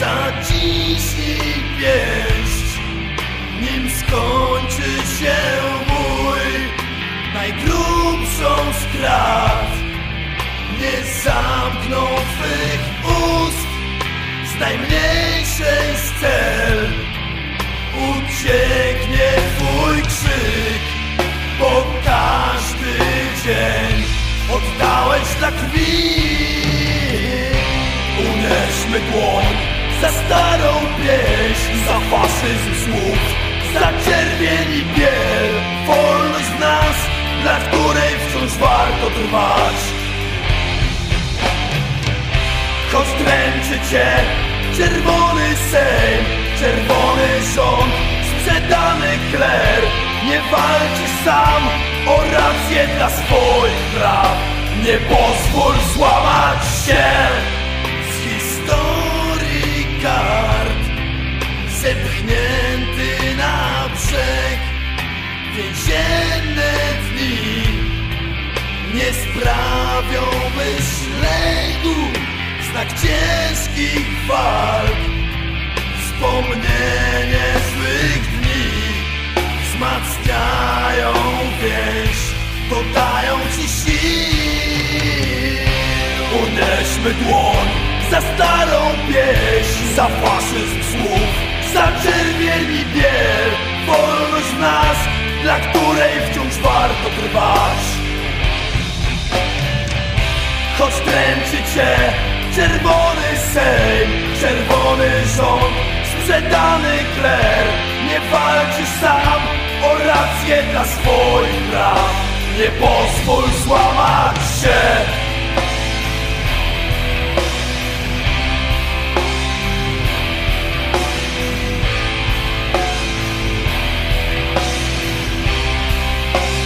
Zaciśnij pięść, nim skończy się mój najgrubszą strat. Nie zamkną twych ust z najmniejszej strony. Za starą pieśń Za faszyzm słów, za czerwień i biel. Wolność w nas, dla której wciąż warto trwać. Choć dręczy cię czerwony sejm Czerwony rząd, sprzedany kler Nie walczysz sam o rację dla swoich praw. Nie pozwól złamać się Więzienne dni Nie sprawią myślegu Znak ciężkich walk. Wspomnienie złych dni Wzmacniają więź Dodają ci sił. Unieśmy dłoń za starą pieśń Za faszyzm słów, za czerwień i biel. Wolność w nas, dla której wciąż warto trwać. Choć dręczy cię czerwony sejm Czerwony rząd, sprzedany kler Nie walczysz sam o rację dla swoich praw. Nie pozwól złamać się Bye.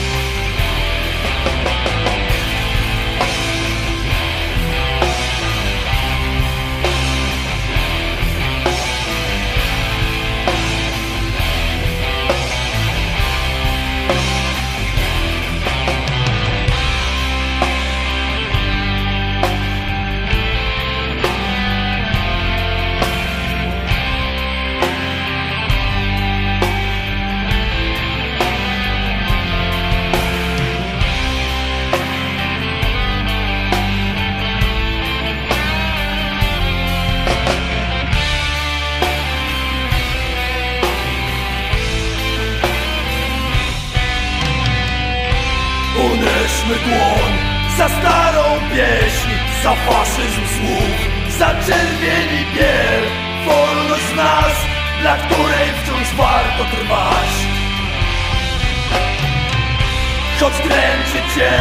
Unieśmy dłoń za starą pieśń Za faszyzm słów, za czerwień i biel. Wolność z nas, dla której wciąż warto trwać. Choć dręczy cię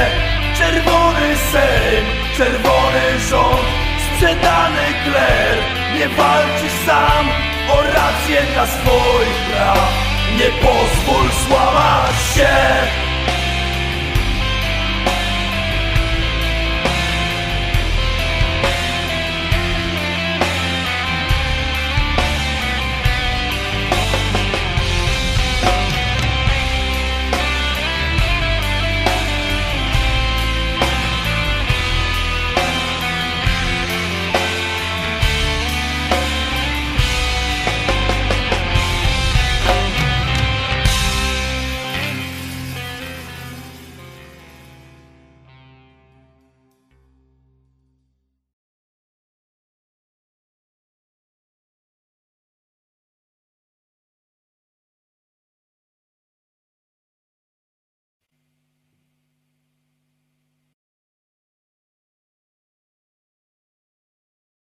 czerwony sejm Czerwony rząd, sprzedany kler Nie walczysz sam o rację dla swoich praw. Nie pozwól złamać się